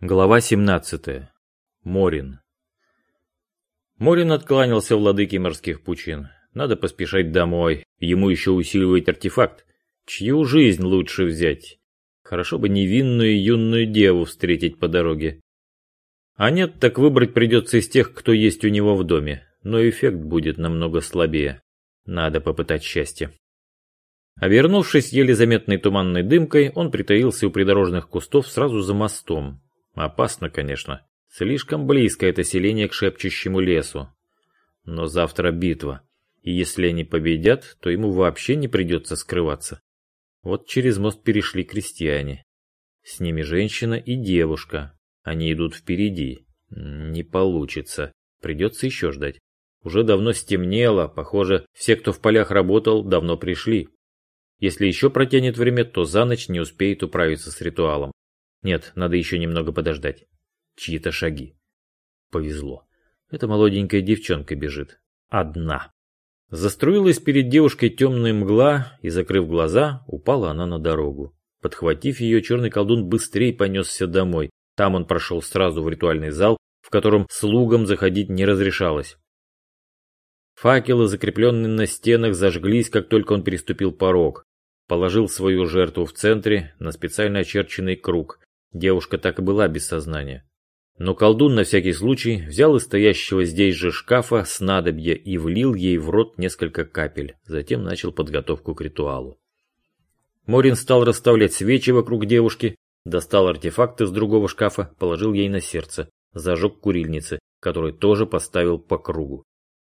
Глава 17. Морин. Морин откланялся владыке морских пучин. Надо поспешать домой. Ему еще усиливать артефакт. Чью жизнь лучше взять? Хорошо бы невинную юную деву встретить по дороге. А нет, так выбрать придется из тех, кто есть у него в доме. Но эффект будет намного слабее. Надо попытать счастье. Обернувшись еле заметной туманной дымкой, он притаился у придорожных кустов сразу за мостом, Опасно, конечно. Слишком близко это селение к шепчущему лесу. Но завтра битва. И если они победят, то ему вообще не придется скрываться. Вот через мост перешли крестьяне. С ними женщина и девушка. Они идут впереди. Не получится. Придется еще ждать. Уже давно стемнело. Похоже, все, кто в полях работал, давно пришли. Если еще протянет время, то за ночь не успеет управиться с ритуалом. Нет, надо еще немного подождать. Чьи-то шаги. Повезло. Эта молоденькая девчонка бежит. Одна. Заструилась перед девушкой темная мгла, и, закрыв глаза, упала она на дорогу. Подхватив ее, черный колдун быстрее понесся домой. Там он прошел сразу в ритуальный зал, в котором слугам заходить не разрешалось. Факелы, закрепленные на стенах, зажглись, как только он переступил порог. Положил свою жертву в центре на специально очерченный круг. Девушка так и была без сознания. Но колдун на всякий случай взял из стоящего здесь же шкафа снадобье и влил ей в рот несколько капель, затем начал подготовку к ритуалу. Морин стал расставлять свечи вокруг девушки, достал артефакт из другого шкафа, положил ей на сердце, зажег курильницы, который тоже поставил по кругу.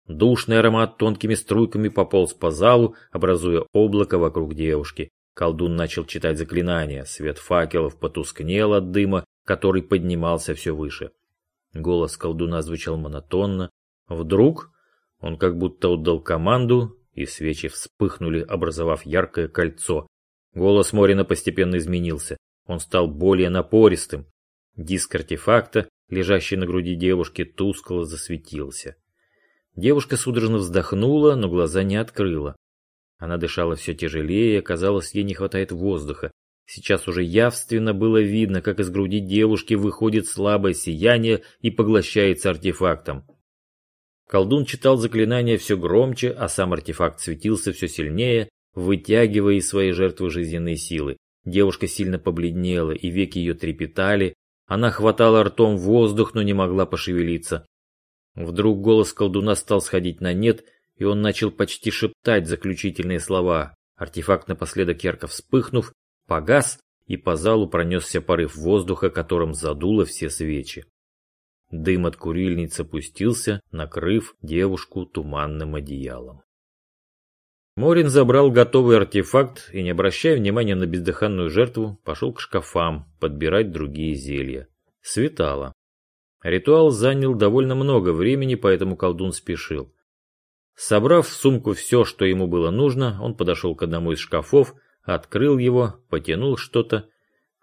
Душный аромат тонкими струйками пополз по залу, образуя облако вокруг девушки. Колдун начал читать заклинания, свет факелов потускнел от дыма, который поднимался все выше. Голос колдуна звучал монотонно. Вдруг он как будто отдал команду, и свечи вспыхнули, образовав яркое кольцо. Голос Морина постепенно изменился. Он стал более напористым. Диск артефакта, лежащий на груди девушки, тускло засветился. Девушка судорожно вздохнула, но глаза не открыла. Она дышала все тяжелее, казалось, ей не хватает воздуха. Сейчас уже явственно было видно, как из груди девушки выходит слабое сияние и поглощается артефактом. Колдун читал заклинания все громче, а сам артефакт светился все сильнее, вытягивая из своей жертвы жизненные силы. Девушка сильно побледнела, и веки ее трепетали. Она хватала ртом воздух, но не могла пошевелиться. Вдруг голос колдуна стал сходить на нет, и он начал почти шептать заключительные слова. Артефакт напоследок ярко вспыхнув, погас, и по залу пронесся порыв воздуха, которым задуло все свечи. Дым от курильницы опустился, накрыв девушку туманным одеялом. Морин забрал готовый артефакт и, не обращая внимания на бездыханную жертву, пошел к шкафам подбирать другие зелья. Светало. Ритуал занял довольно много времени, поэтому колдун спешил. Собрав в сумку все, что ему было нужно, он подошел к одному из шкафов, открыл его, потянул что-то,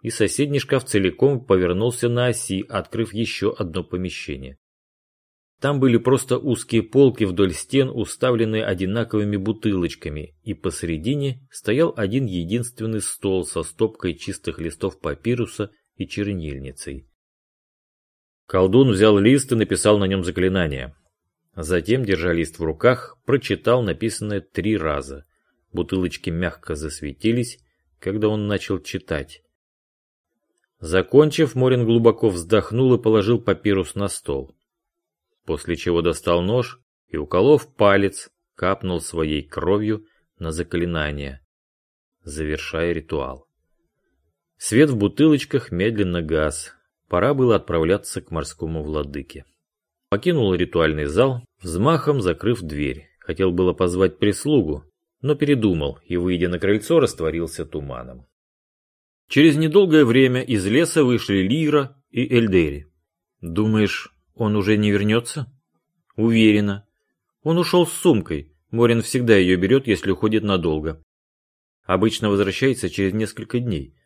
и соседний шкаф целиком повернулся на оси, открыв еще одно помещение. Там были просто узкие полки вдоль стен, уставленные одинаковыми бутылочками, и посередине стоял один единственный стол со стопкой чистых листов папируса и чернильницей. Колдун взял лист и написал на нем заклинание. Затем, держа лист в руках, прочитал написанное три раза. Бутылочки мягко засветились, когда он начал читать. Закончив, Морин глубоко вздохнул и положил папирус на стол. После чего достал нож и, уколов палец, капнул своей кровью на заклинание, завершая ритуал. Свет в бутылочках медленно гас. Пора было отправляться к морскому владыке. Покинул ритуальный зал, взмахом закрыв дверь. Хотел было позвать прислугу, но передумал и, выйдя на крыльцо, растворился туманом. Через недолгое время из леса вышли Лира и Эльдери. «Думаешь, он уже не вернется?» «Уверена. Он ушел с сумкой. Морин всегда ее берет, если уходит надолго. Обычно возвращается через несколько дней.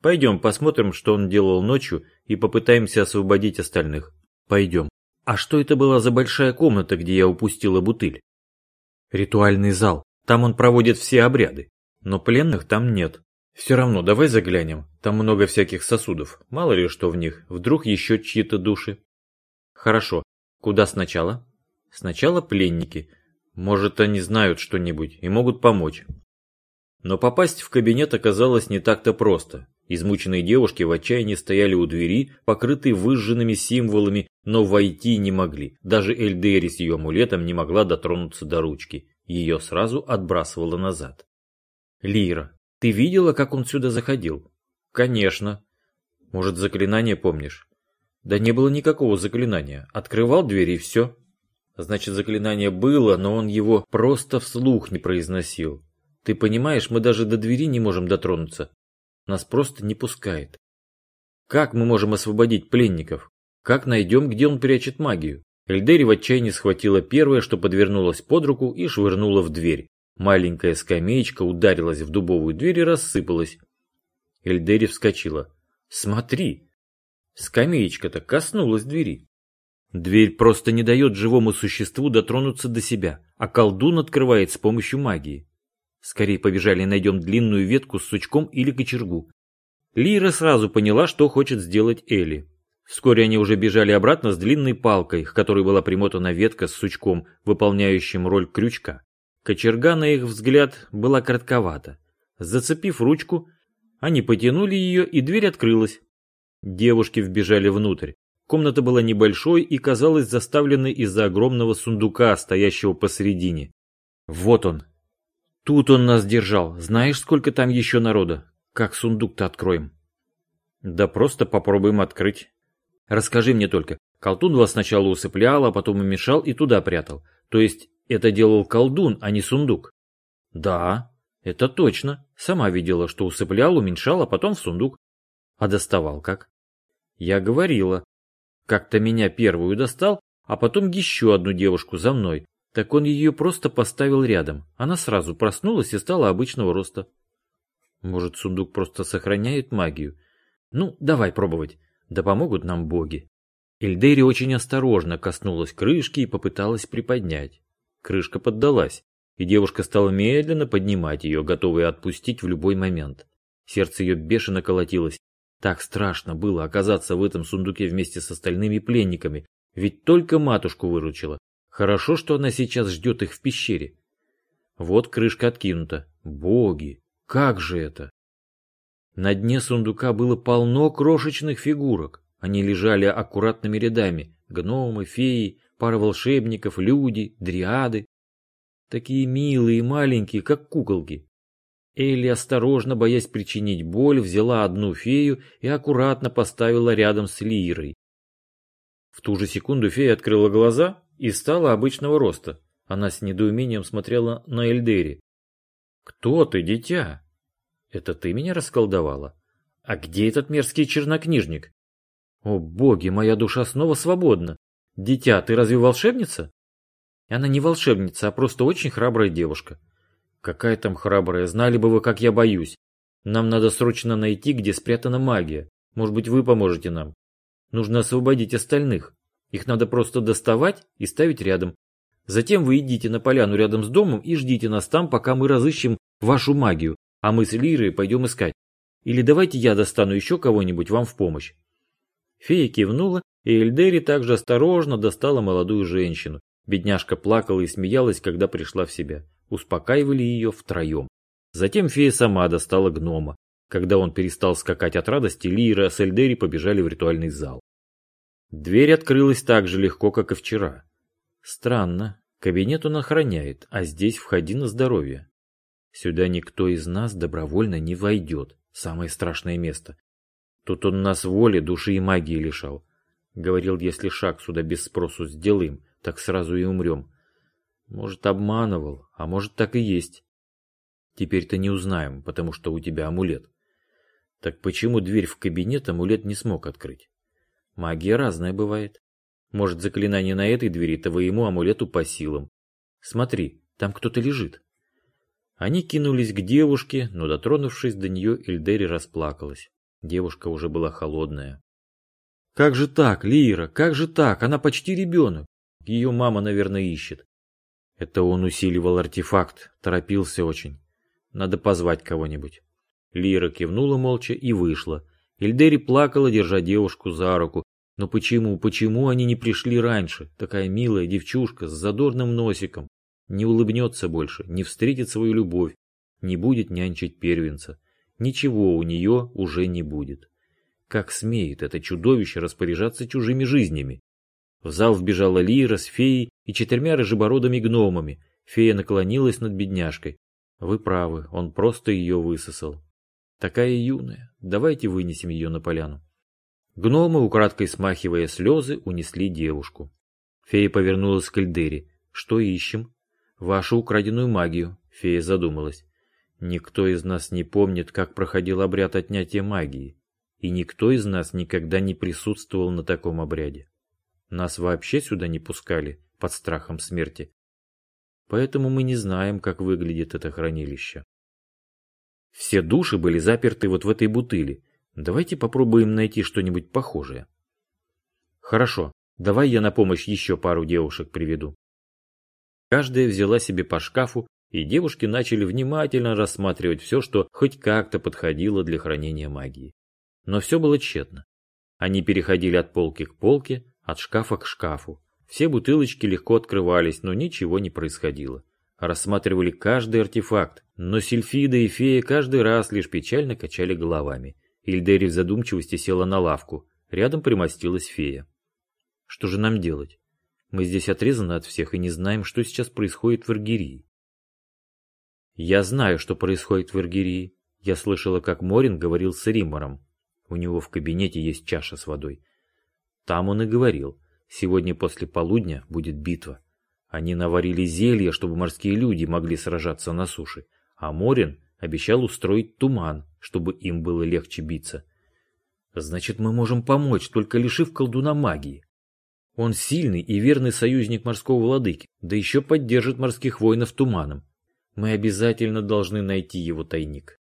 Пойдем посмотрим, что он делал ночью, и попытаемся освободить остальных. Пойдем». А что это была за большая комната, где я упустила бутыль? Ритуальный зал. Там он проводит все обряды. Но пленных там нет. Все равно, давай заглянем. Там много всяких сосудов. Мало ли что в них. Вдруг еще чьи-то души. Хорошо. Куда сначала? Сначала пленники. Может, они знают что-нибудь и могут помочь. Но попасть в кабинет оказалось не так-то просто. Измученные девушки в отчаянии стояли у двери, покрытые выжженными символами, но войти не могли. Даже Эльдери с ее амулетом не могла дотронуться до ручки. Ее сразу отбрасывало назад. «Лира, ты видела, как он сюда заходил?» «Конечно». «Может, заклинание помнишь?» «Да не было никакого заклинания. Открывал дверь и все». «Значит, заклинание было, но он его просто вслух не произносил. Ты понимаешь, мы даже до двери не можем дотронуться. Нас просто не пускает. Как мы можем освободить пленников? Как найдем, где он прячет магию? Эльдери в отчаянии схватила первое, что подвернулось под руку, и швырнула в дверь. Маленькая скамеечка ударилась в дубовую дверь и рассыпалась. Эльдери вскочила. «Смотри!» Скамеечка-то коснулась двери. Дверь просто не дает живому существу дотронуться до себя, а колдун открывает с помощью магии. Скорее побежали найдем длинную ветку с сучком или кочергу. Лира сразу поняла, что хочет сделать Элли. Вскоре они уже бежали обратно с длинной палкой, к которой была примотана ветка с сучком, выполняющим роль крючка. Кочерга, на их взгляд, была коротковата. Зацепив ручку, они потянули ее, и дверь открылась. Девушки вбежали внутрь. Комната была небольшой и казалась заставленной из-за огромного сундука, стоящего посередине. Вот он, Тут он нас держал. Знаешь, сколько там еще народа? Как сундук-то откроем? Да просто попробуем открыть. Расскажи мне только. Колдун вас сначала усыплял, а потом умешал и туда прятал. То есть это делал колдун, а не сундук? Да, это точно. Сама видела, что усыплял, уменьшал, а потом в сундук. А доставал как? Я говорила. Как-то меня первую достал, а потом еще одну девушку за мной. Так он ее просто поставил рядом. Она сразу проснулась и стала обычного роста. Может, сундук просто сохраняет магию? Ну, давай пробовать. Да помогут нам боги. Эльдери очень осторожно коснулась крышки и попыталась приподнять. Крышка поддалась, и девушка стала медленно поднимать ее, готовая отпустить в любой момент. Сердце ее бешено колотилось. Так страшно было оказаться в этом сундуке вместе с остальными пленниками, ведь только матушку выручила, Хорошо, что она сейчас ждет их в пещере. Вот крышка откинута. Боги, как же это? На дне сундука было полно крошечных фигурок. Они лежали аккуратными рядами. Гномы, феи, пара волшебников, люди, дриады. Такие милые и маленькие, как куколки. Элли, осторожно, боясь причинить боль, взяла одну фею и аккуратно поставила рядом с Лирой. В ту же секунду фея открыла глаза и стала обычного роста. Она с недоумением смотрела на Эльдери. «Кто ты, дитя?» «Это ты меня расколдовала? А где этот мерзкий чернокнижник?» «О боги, моя душа снова свободна! Дитя, ты разве волшебница?» «Она не волшебница, а просто очень храбрая девушка». «Какая там храбрая, знали бы вы, как я боюсь. Нам надо срочно найти, где спрятана магия. Может быть, вы поможете нам. Нужно освободить остальных». Их надо просто доставать и ставить рядом. Затем вы идите на поляну рядом с домом и ждите нас там, пока мы разыщем вашу магию, а мы с Лирой пойдем искать. Или давайте я достану еще кого-нибудь вам в помощь. Фея кивнула, и Эльдери также осторожно достала молодую женщину. Бедняжка плакала и смеялась, когда пришла в себя. Успокаивали ее втроем. Затем фея сама достала гнома. Когда он перестал скакать от радости, Лира с Эльдери побежали в ритуальный зал. Дверь открылась так же легко, как и вчера. Странно, кабинет он охраняет, а здесь входи на здоровье. Сюда никто из нас добровольно не войдет, самое страшное место. Тут он нас воли, души и магии лишал. Говорил, если шаг сюда без спросу сделаем, так сразу и умрем. Может, обманывал, а может, так и есть. Теперь-то не узнаем, потому что у тебя амулет. Так почему дверь в кабинет амулет не смог открыть? Магия разная бывает. Может, заклинание на этой двери твоему амулету по силам. Смотри, там кто-то лежит. Они кинулись к девушке, но, дотронувшись до нее, Эльдери расплакалась. Девушка уже была холодная. «Как же так, Лира, как же так? Она почти ребенок. Ее мама, наверное, ищет». Это он усиливал артефакт, торопился очень. Надо позвать кого-нибудь. Лира кивнула молча и вышла. Эльдери плакала, держа девушку за руку. Но почему, почему они не пришли раньше? Такая милая девчушка с задорным носиком. Не улыбнется больше, не встретит свою любовь, не будет нянчить первенца. Ничего у нее уже не будет. Как смеет это чудовище распоряжаться чужими жизнями? В зал вбежала Лира с феей и четырьмя рыжебородыми гномами. Фея наклонилась над бедняжкой. Вы правы, он просто ее высосал. Такая юная, давайте вынесем ее на поляну. Гномы, украдкой смахивая слезы, унесли девушку. Фея повернулась к Эльдере. Что ищем? Вашу украденную магию, фея задумалась. Никто из нас не помнит, как проходил обряд отнятия магии. И никто из нас никогда не присутствовал на таком обряде. Нас вообще сюда не пускали, под страхом смерти. Поэтому мы не знаем, как выглядит это хранилище. Все души были заперты вот в этой бутыли. Давайте попробуем найти что-нибудь похожее. Хорошо, давай я на помощь еще пару девушек приведу. Каждая взяла себе по шкафу, и девушки начали внимательно рассматривать все, что хоть как-то подходило для хранения магии. Но все было тщетно. Они переходили от полки к полке, от шкафа к шкафу. Все бутылочки легко открывались, но ничего не происходило рассматривали каждый артефакт, но Сильфида и Фея каждый раз лишь печально качали головами. Ильдери в задумчивости села на лавку, рядом примостилась Фея. Что же нам делать? Мы здесь отрезаны от всех и не знаем, что сейчас происходит в Иргирии. Я знаю, что происходит в Иргирии. Я слышала, как Морин говорил с Римором. У него в кабинете есть чаша с водой. Там он и говорил, сегодня после полудня будет битва. Они наварили зелье, чтобы морские люди могли сражаться на суше, а Морин обещал устроить туман, чтобы им было легче биться. Значит, мы можем помочь, только лишив колдуна магии. Он сильный и верный союзник морского владыки, да еще поддержит морских воинов туманом. Мы обязательно должны найти его тайник.